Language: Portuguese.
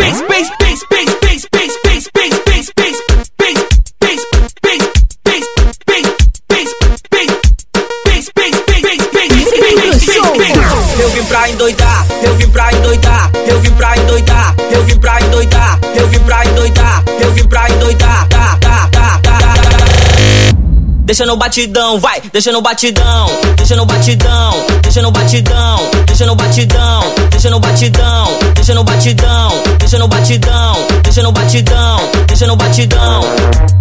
bass, bass, bass, Eu vim pra endoidar, eu vim pra endoidar, eu vim pra endoidar, eu vim pra endoidar, eu vim pra endoidar, eu vim pra endoidar, tá, tá, tá, tá, Deixa no batidão, vai, deixa no batidão, deixa no batidão, deixa no batidão, deixa no batidão, deixa no batidão, deixa no batidão, deixa no batidão, deixa no batidão, deixa no batidão.